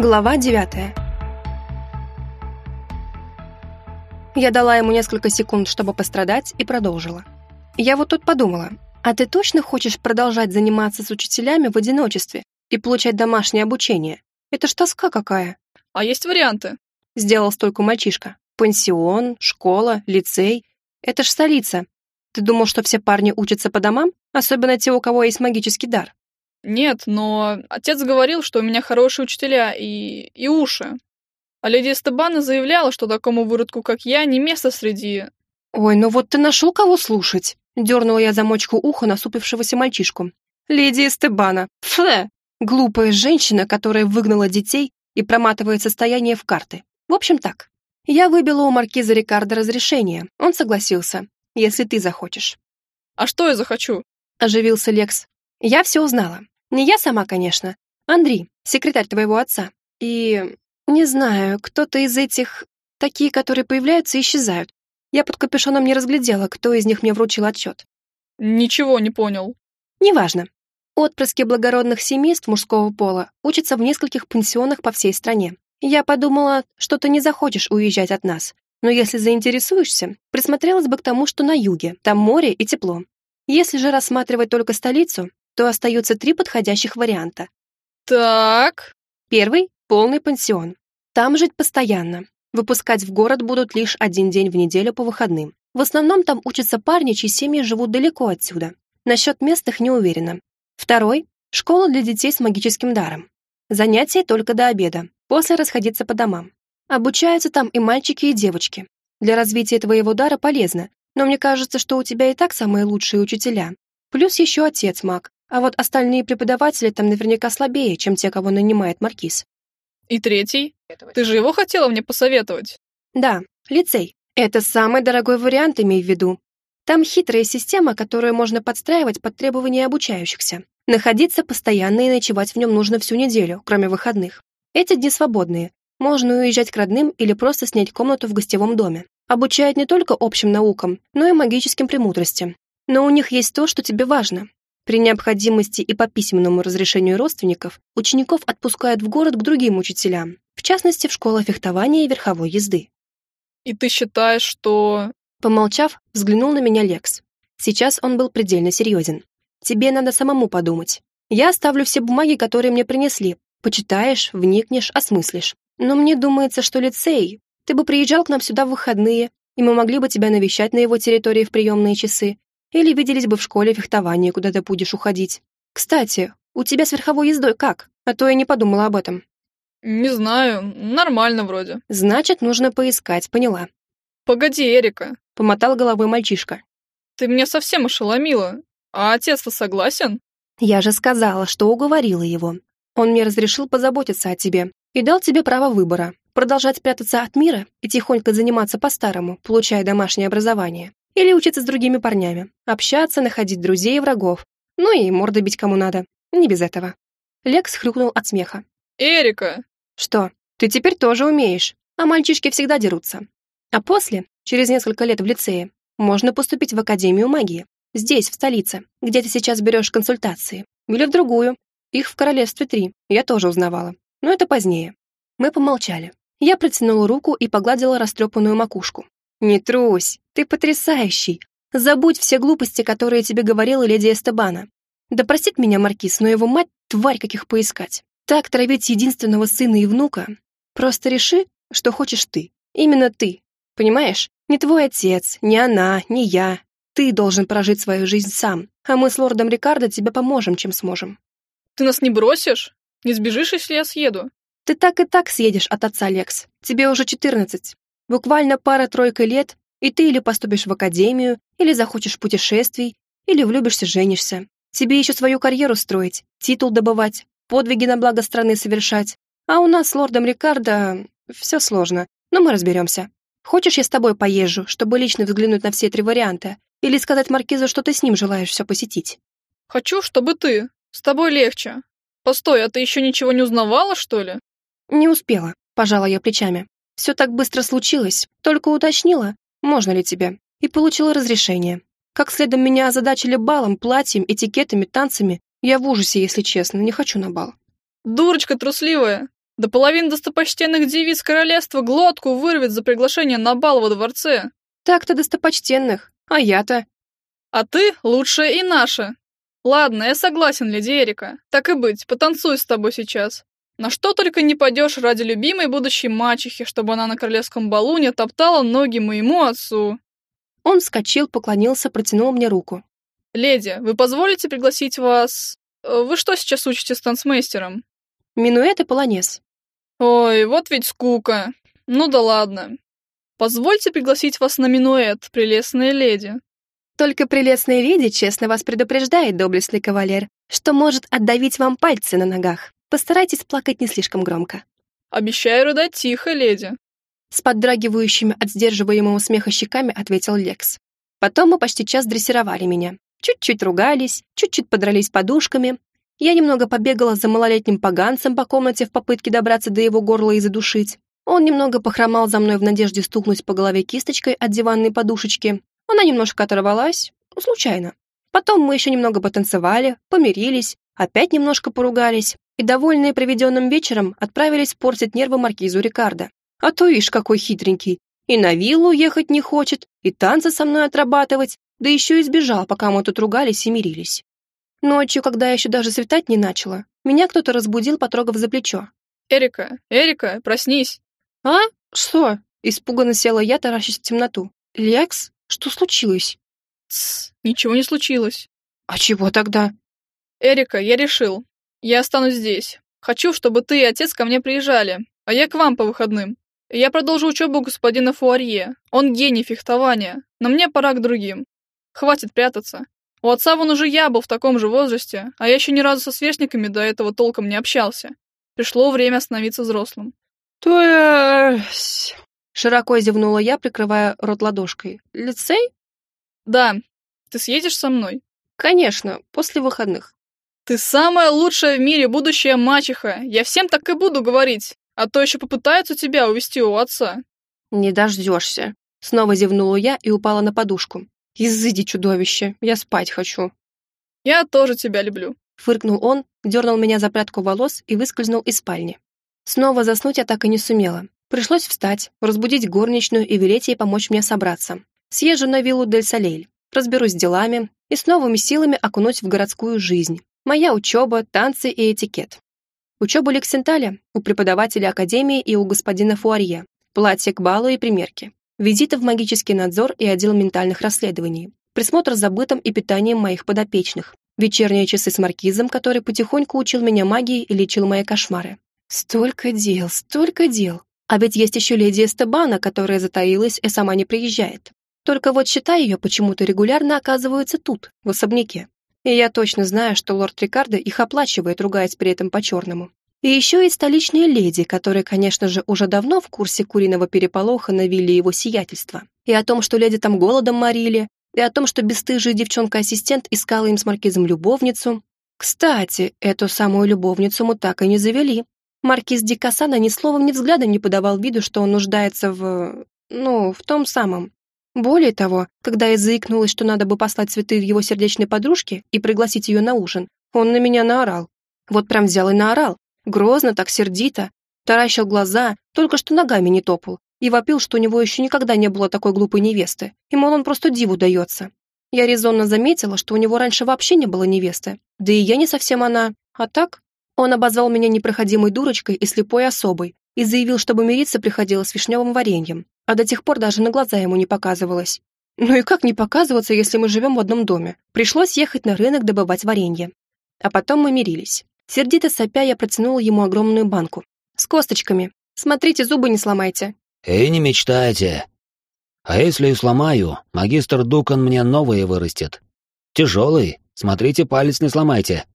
Глава девятая. Я дала ему несколько секунд, чтобы пострадать, и продолжила. Я вот тут подумала, а ты точно хочешь продолжать заниматься с учителями в одиночестве и получать домашнее обучение? Это ж тоска какая. А есть варианты? Сделал столько мальчишка. Пансион, школа, лицей. Это ж столица. Ты думал, что все парни учатся по домам? Особенно те, у кого есть магический дар. Нет, но отец говорил, что у меня хорошие учителя и... и уши. А леди Эстебана заявляла, что такому выродку, как я, не место среди... Ой, ну вот ты нашел кого слушать. Дернула я замочку уха насупившегося мальчишку. Леди Эстебана. Фе! Глупая женщина, которая выгнала детей и проматывает состояние в карты. В общем так. Я выбила у маркиза Рикардо разрешение. Он согласился, если ты захочешь. А что я захочу? Оживился Лекс. Я все узнала. Не я сама, конечно. Андрей, секретарь твоего отца. И... не знаю, кто-то из этих... Такие, которые появляются и исчезают. Я под капюшоном не разглядела, кто из них мне вручил отчет. Ничего не понял. Неважно. Отпрыски благородных семейств мужского пола учатся в нескольких пансионах по всей стране. Я подумала, что ты не захочешь уезжать от нас. Но если заинтересуешься, присмотрелась бы к тому, что на юге. Там море и тепло. Если же рассматривать только столицу, то остаются три подходящих варианта. Так. Первый — полный пансион. Там жить постоянно. Выпускать в город будут лишь один день в неделю по выходным. В основном там учатся парни, чьи семьи живут далеко отсюда. Насчет местных не уверена. Второй — школа для детей с магическим даром. Занятия только до обеда, после расходиться по домам. Обучаются там и мальчики, и девочки. Для развития твоего дара полезно, но мне кажется, что у тебя и так самые лучшие учителя. Плюс еще отец маг, а вот остальные преподаватели там наверняка слабее, чем те, кого нанимает маркиз. И третий? Ты же его хотела мне посоветовать? Да, лицей. Это самый дорогой вариант, имей в виду. Там хитрая система, которую можно подстраивать под требования обучающихся. Находиться постоянно и ночевать в нем нужно всю неделю, кроме выходных. Эти дни свободные. Можно уезжать к родным или просто снять комнату в гостевом доме. Обучают не только общим наукам, но и магическим премудростям. Но у них есть то, что тебе важно. При необходимости и по письменному разрешению родственников учеников отпускают в город к другим учителям, в частности, в школу фехтования и верховой езды. «И ты считаешь, что...» Помолчав, взглянул на меня Лекс. Сейчас он был предельно серьезен. «Тебе надо самому подумать. Я оставлю все бумаги, которые мне принесли. Почитаешь, вникнешь, осмыслишь. Но мне думается, что лицей... Ты бы приезжал к нам сюда в выходные, и мы могли бы тебя навещать на его территории в приемные часы. Или виделись бы в школе фехтования, куда ты будешь уходить. Кстати, у тебя с верховой ездой как? А то я не подумала об этом. Не знаю, нормально вроде. Значит, нужно поискать, поняла. Погоди, Эрика. Помотал головой мальчишка. Ты меня совсем ошеломила. А отец-то согласен? Я же сказала, что уговорила его. Он мне разрешил позаботиться о тебе и дал тебе право выбора. Продолжать прятаться от мира и тихонько заниматься по-старому, получая домашнее образование. Или учиться с другими парнями, общаться, находить друзей и врагов. Ну и морды бить кому надо. Не без этого. Лекс хрюкнул от смеха. «Эрика!» «Что, ты теперь тоже умеешь, а мальчишки всегда дерутся. А после, через несколько лет в лицее, можно поступить в Академию магии. Здесь, в столице, где ты сейчас берешь консультации. Или в другую. Их в Королевстве три, я тоже узнавала. Но это позднее. Мы помолчали. Я протянула руку и погладила растрепанную макушку. «Не трусь, ты потрясающий. Забудь все глупости, которые тебе говорила леди Эстебана. Да простит меня Маркиз, но его мать — тварь, каких поискать. Так травить единственного сына и внука. Просто реши, что хочешь ты. Именно ты. Понимаешь? Не твой отец, не она, не я. Ты должен прожить свою жизнь сам, а мы с лордом Рикардо тебе поможем, чем сможем. Ты нас не бросишь? Не сбежишь, если я съеду? Ты так и так съедешь от отца, Лекс. Тебе уже четырнадцать. Буквально пара-тройка лет, и ты или поступишь в академию, или захочешь путешествий, или влюбишься, женишься. Тебе еще свою карьеру строить, титул добывать, подвиги на благо страны совершать. А у нас с лордом Рикардо все сложно, но мы разберемся. Хочешь, я с тобой поезжу, чтобы лично взглянуть на все три варианта, или сказать Маркизу, что ты с ним желаешь все посетить? Хочу, чтобы ты. С тобой легче. Постой, а ты еще ничего не узнавала, что ли? Не успела, пожала я плечами. Все так быстро случилось, только уточнила, можно ли тебе, и получила разрешение. Как следом меня озадачили балом, платьем, этикетами, танцами, я в ужасе, если честно, не хочу на бал. Дурочка трусливая. Да половина достопочтенных девиц королевства глотку вырвет за приглашение на бал во дворце. Так-то достопочтенных, а я-то... А ты лучшая и наша. Ладно, я согласен, леди Эрика. Так и быть, потанцуй с тобой сейчас. На что только не пойдешь ради любимой будущей мачехи, чтобы она на королевском балу не топтала ноги моему отцу. Он вскочил, поклонился, протянул мне руку. Леди, вы позволите пригласить вас... Э, вы что сейчас учите с танцмейстером? Минуэт и полонез. Ой, вот ведь скука. Ну да ладно. Позвольте пригласить вас на минуэт, прелестная леди. Только прелестная леди честно вас предупреждает, доблестный кавалер, что может отдавить вам пальцы на ногах. Постарайтесь плакать не слишком громко. Обещаю рыдать тихо, леди. С поддрагивающими от сдерживаемого смеха щеками ответил Лекс. Потом мы почти час дрессировали меня. Чуть-чуть ругались, чуть-чуть подрались подушками. Я немного побегала за малолетним поганцем по комнате в попытке добраться до его горла и задушить. Он немного похромал за мной в надежде стукнуть по голове кисточкой от диванной подушечки, она немножко оторвалась, ну, случайно. Потом мы еще немного потанцевали, помирились, опять немножко поругались и, довольные проведенным вечером, отправились портить нервы маркизу Рикардо. А то ишь какой хитренький. И на виллу ехать не хочет, и танцы со мной отрабатывать, да еще и сбежал, пока мы тут ругались и мирились. Ночью, когда я еще даже светать не начала, меня кто-то разбудил, потрогав за плечо. «Эрика, Эрика, проснись!» «А? Что?» Испуганно села я, таращась в темноту. «Лекс?» Что случилось? Тсс, ничего не случилось. А чего тогда? Эрика, я решил. Я останусь здесь. Хочу, чтобы ты и отец ко мне приезжали, а я к вам по выходным. Я продолжу учебу господина Фуарье. Он гений фехтования, но мне пора к другим. Хватит прятаться. У отца вон уже я был в таком же возрасте, а я еще ни разу со сверстниками до этого толком не общался. Пришло время становиться взрослым. То есть... Широко зевнула я, прикрывая рот ладошкой. «Лицей?» «Да. Ты съедешь со мной?» «Конечно, после выходных». «Ты самая лучшая в мире будущая мачеха. Я всем так и буду говорить. А то еще попытаются тебя увести у отца». «Не дождешься». Снова зевнула я и упала на подушку. «Изыди, чудовище, я спать хочу». «Я тоже тебя люблю», — фыркнул он, дернул меня за прядку волос и выскользнул из спальни. Снова заснуть я так и не сумела. Пришлось встать, разбудить горничную и велеть ей помочь мне собраться. Съезжу на виллу Дель Салейль, разберусь с делами и с новыми силами окунусь в городскую жизнь. Моя учеба, танцы и этикет. Учеба Лексенталя у преподавателя Академии и у господина Фуарье, платье к балу и примерки, визиты в магический надзор и отдел ментальных расследований, присмотр за бытом и питанием моих подопечных, вечерние часы с маркизом, который потихоньку учил меня магии и лечил мои кошмары. Столько дел, столько дел. А ведь есть еще леди Эстебана, которая затаилась и сама не приезжает. Только вот счета ее почему-то регулярно оказываются тут, в особняке. И я точно знаю, что лорд Рикардо их оплачивает, ругаясь при этом по-черному. И еще и столичные леди, которые, конечно же, уже давно в курсе куриного переполоха на вилле его сиятельства. И о том, что леди там голодом морили, и о том, что бесстыжая девчонка-ассистент искала им с маркизом любовницу. Кстати, эту самую любовницу мы так и не завели. Маркиз Ди Кассана ни словом, ни взглядом не подавал виду, что он нуждается в... ну, в том самом. Более того, когда я заикнулась, что надо бы послать цветы его сердечной подружке и пригласить ее на ужин, он на меня наорал. Вот прям взял и наорал. Грозно, так сердито. Таращил глаза, только что ногами не топал. И вопил, что у него еще никогда не было такой глупой невесты. И, мол, он просто диву дается. Я резонно заметила, что у него раньше вообще не было невесты. Да и я не совсем она. А так, он обозвал меня непроходимой дурочкой и слепой особой и заявил, чтобы мириться приходилось с вишневым вареньем, а до тех пор даже на глаза ему не показывалось. Ну и как не показываться, если мы живем в одном доме? Пришлось ехать на рынок добывать варенье. А потом мы мирились. Сердито сопя я протянула ему огромную банку. С косточками. Смотрите, зубы не сломайте. «Эй, не мечтайте. А если и сломаю, магистр Дукан мне новые вырастет. Тяжелый, смотрите, палец не сломайте».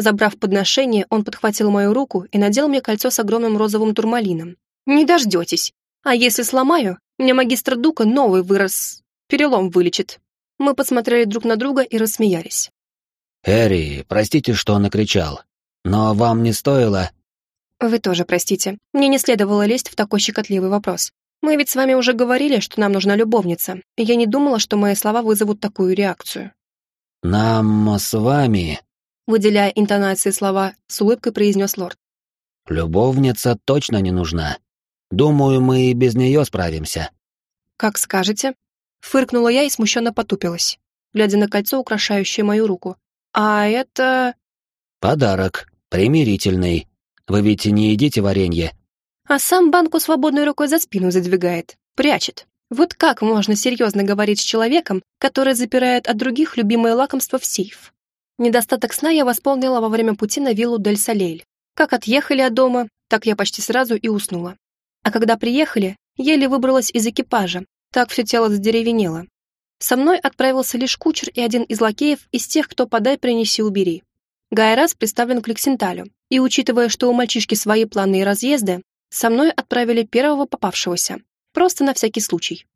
Забрав подношение, он подхватил мою руку и надел мне кольцо с огромным розовым турмалином. «Не дождетесь. А если сломаю, мне магистр Дука новый вырос... перелом вылечит». Мы посмотрели друг на друга и рассмеялись. «Эри, простите, что накричал. Но вам не стоило...» «Вы тоже простите. Мне не следовало лезть в такой щекотливый вопрос. Мы ведь с вами уже говорили, что нам нужна любовница, я не думала, что мои слова вызовут такую реакцию». «Нам с вами...» выделяя интонации слова, с улыбкой произнес лорд. Любовница точно не нужна. Думаю, мы и без нее справимся. Как скажете. Фыркнула я и смущенно потупилась, глядя на кольцо, украшающее мою руку. А это... Подарок. Примирительный. Вы ведь не едите варенье. А сам банку свободной рукой за спину задвигает, прячет. Вот как можно серьезно говорить с человеком, который запирает от других любимое лакомство в сейф? Недостаток сна я восполнила во время пути на виллу Дель Салейль. Как отъехали от дома, так я почти сразу и уснула. А когда приехали, еле выбралась из экипажа, так все тело задеревенело. Со мной отправился лишь кучер и один из лакеев из тех, кто подай, принеси, убери. Гайрас представлен к Лексенталю, и учитывая, что у мальчишки свои планы и разъезды, со мной отправили первого попавшегося, просто на всякий случай.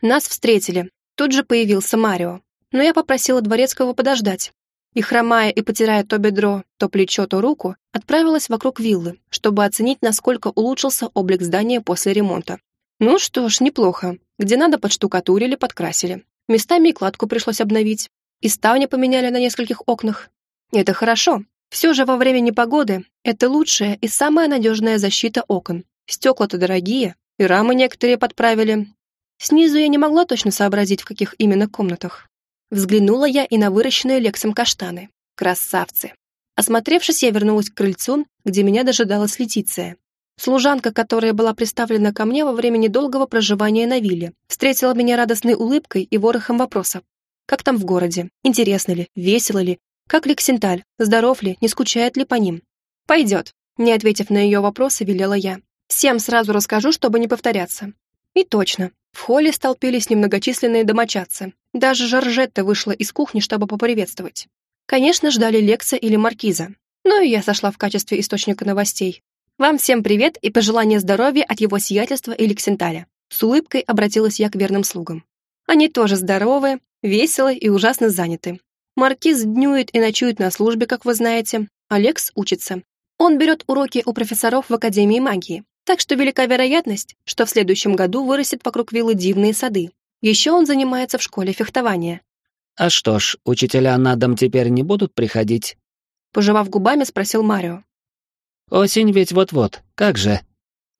Нас встретили, тут же появился Марио, но я попросила дворецкого подождать, и, хромая и потирая то бедро, то плечо, то руку, отправилась вокруг виллы, чтобы оценить, насколько улучшился облик здания после ремонта. Ну что ж, неплохо. Где надо, подштукатурили, подкрасили. Местами и кладку пришлось обновить. И ставни поменяли на нескольких окнах. Это хорошо. Все же во время непогоды это лучшая и самая надежная защита окон. Стекла-то дорогие, и рамы некоторые подправили. Снизу я не могла точно сообразить, в каких именно комнатах. Взглянула я и на выращенные Лексом каштаны. Красавцы. Осмотревшись, я вернулась к крыльцу, где меня дожидалась Летиция. Служанка, которая была представлена ко мне во время недолгого проживания на вилле, встретила меня радостной улыбкой и ворохом вопросов. Как там в городе? Интересно ли? Весело ли? Как Лексенталь? Здоров ли? Не скучает ли по ним? Пойдет. Не ответив на ее вопросы, велела я. Всем сразу расскажу, чтобы не повторяться. И точно. В холле столпились немногочисленные домочадцы. Даже Жоржетта вышла из кухни, чтобы поприветствовать. Конечно, ждали Лекса или Маркиза. Ну и я сошла в качестве источника новостей. Вам всем привет и пожелание здоровья от его сиятельства и Лексенталя. С улыбкой обратилась я к верным слугам. Они тоже здоровы, веселы и ужасно заняты. Маркиз днюет и ночует на службе, как вы знаете. Алекс учится. Он берет уроки у профессоров в Академии магии. Так что велика вероятность, что в следующем году вырастет вокруг виллы дивные сады. Еще он занимается в школе фехтования. А что ж, учителя на дом теперь не будут приходить? Пожевав губами, спросил Марио. Осень ведь вот-вот, как же?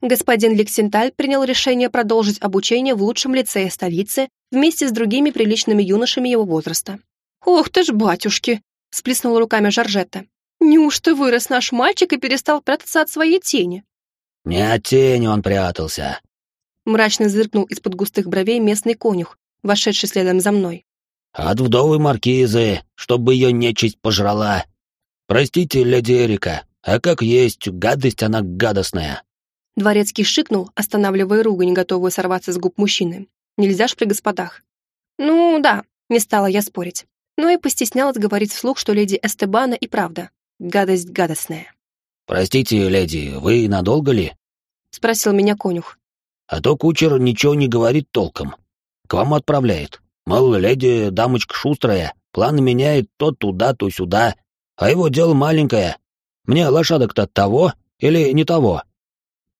Господин Лексенталь принял решение продолжить обучение в лучшем лицее столицы вместе с другими приличными юношами его возраста. «Ох ты ж, батюшки!» — сплеснула руками Жоржетта. «Неужто вырос наш мальчик и перестал прятаться от своей тени?» «Не от тени он прятался», — мрачно зыркнул из-под густых бровей местный конюх, вошедший следом за мной. «От вдовы маркизы, чтобы ее нечисть пожрала. Простите, леди Эрика, а как есть, гадость она гадостная». Дворецкий шикнул, останавливая ругань, готовую сорваться с губ мужчины. «Нельзя ж при господах». «Ну, да», — не стала я спорить. Но и постеснялась говорить вслух, что леди Эстебана и правда. Гадость гадостная. «Простите, леди, вы надолго ли?» — спросил меня конюх. «А то кучер ничего не говорит толком. К вам отправляет. Мол, леди дамочка шустрая, планы меняет то туда, то сюда, а его дело маленькое. Мне лошадок-то того или не того?»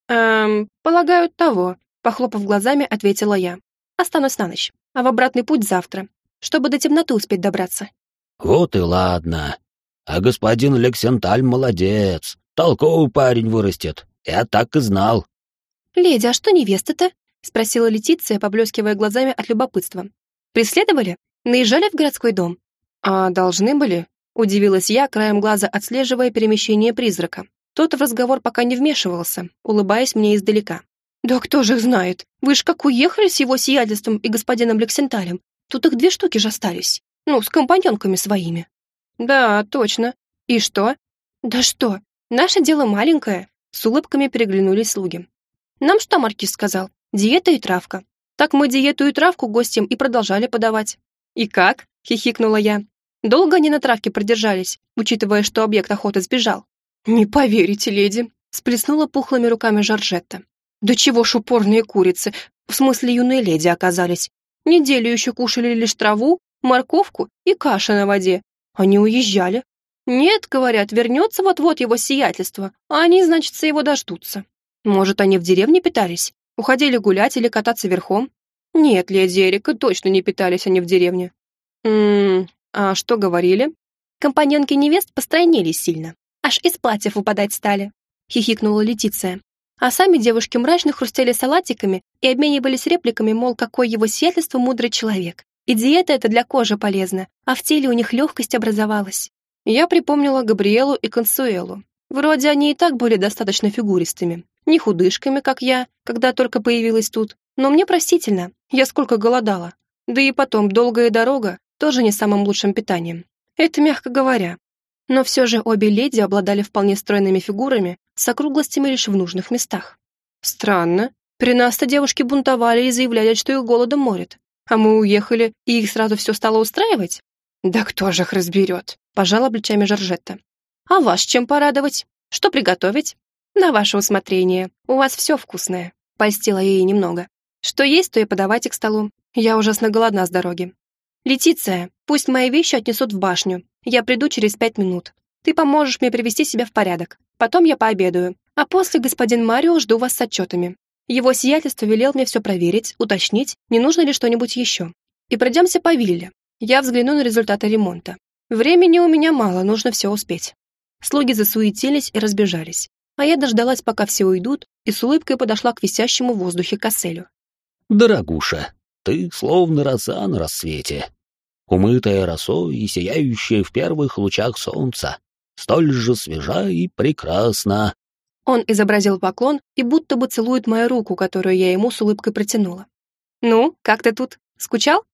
«Эм, полагаю, того», — похлопав глазами, ответила я. «Останусь на ночь, а в обратный путь завтра, чтобы до темноты успеть добраться». «Вот и ладно. А господин Лексенталь молодец. Толковый парень вырастет. Я так и знал. «Леди, а что невеста-то?» — спросила Летиция, поблескивая глазами от любопытства. «Преследовали? Наезжали в городской дом?» «А должны были?» — удивилась я, краем глаза отслеживая перемещение призрака. Тот в разговор пока не вмешивался, улыбаясь мне издалека. «Да кто же их знает? Вы ж как уехали с его сиятельством и господином Лексенталем. Тут их две штуки же остались. Ну, с компаньонками своими». «Да, точно. И что?» «Да что? Наше дело маленькое», — с улыбками переглянулись слуги. «Нам что маркиз сказал? Диета и травка. Так мы диету и травку гостям и продолжали подавать». «И как?» — хихикнула я. «Долго они на травке продержались, учитывая, что объект охоты сбежал?» «Не поверите, леди», — сплеснула пухлыми руками Жоржетта. «Да чего ж упорные курицы, в смысле юные леди оказались. Неделю еще кушали лишь траву, морковку и каша на воде. Они уезжали, «Нет, — говорят, — вернется вот-вот его сиятельство, а они, значит, его дождутся. Может, они в деревне питались? Уходили гулять или кататься верхом? Нет, леди Эрика, точно не питались они в деревне. Ммм, а что говорили? Компаньонки невест постройнели сильно. Аж из платьев выпадать стали. хихикнула Летиция. А сами девушки мрачно хрустели салатиками и обменивались репликами, мол, какой его сиятельство мудрый человек. И диета это для кожи полезна, а в теле у них легкость образовалась. Я припомнила Габриэлу и Консуэлу. Вроде они и так были достаточно фигуристыми. Не худышками, как я, когда только появилась тут. Но мне простительно, я сколько голодала. Да и потом, долгая дорога тоже не самым лучшим питанием. Это мягко говоря. Но все же обе леди обладали вполне стройными фигурами с округлостями лишь в нужных местах. Странно. При нас-то девушки бунтовали и заявляли, что их голодом морят. А мы уехали, и их сразу все стало устраивать? Да кто же их разберет? Пожала плечами Жоржетта. А вас чем порадовать? Что приготовить? На ваше усмотрение. У вас все вкусное. Польстила ей немного. Что есть, то и подавайте к столу. Я ужасно голодна с дороги. Летиция, пусть мои вещи отнесут в башню. Я приду через пять минут. Ты поможешь мне привести себя в порядок. Потом я пообедаю. А после господин Марио жду вас с отчетами. Его сиятельство велел мне все проверить, уточнить, не нужно ли что-нибудь еще. И пройдемся по вилле. Я взгляну на результаты ремонта. Времени у меня мало, нужно все успеть. Слуги засуетились и разбежались. А я дождалась, пока все уйдут, и с улыбкой подошла к висящему в воздухе касселю. «Дорогуша, ты словно роса на рассвете, умытая росой и сияющая в первых лучах солнца, столь же свежа и прекрасна». Он изобразил поклон и будто бы целует мою руку, которую я ему с улыбкой протянула. «Ну, как ты тут? Скучал?»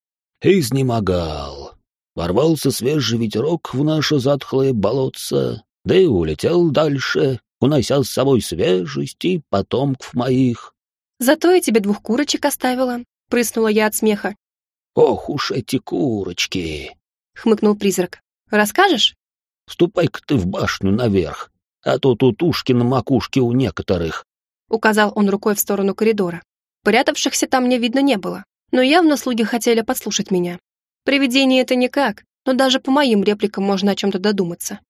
«Изнемогал. Ворвался свежий ветерок в наше затхлое болотце, да и улетел дальше, унося с собой свежесть и потомков моих. «Зато я тебе двух курочек оставила», — прыснула я от смеха. «Ох уж эти курочки!» — хмыкнул призрак. «Расскажешь?» «Ступай-ка ты в башню наверх, а то тут ушки на макушке у некоторых», — указал он рукой в сторону коридора. Порядавшихся там мне видно не было, но явно слуги хотели подслушать меня. Привидение это никак, но даже по моим репликам можно о чем-то додуматься.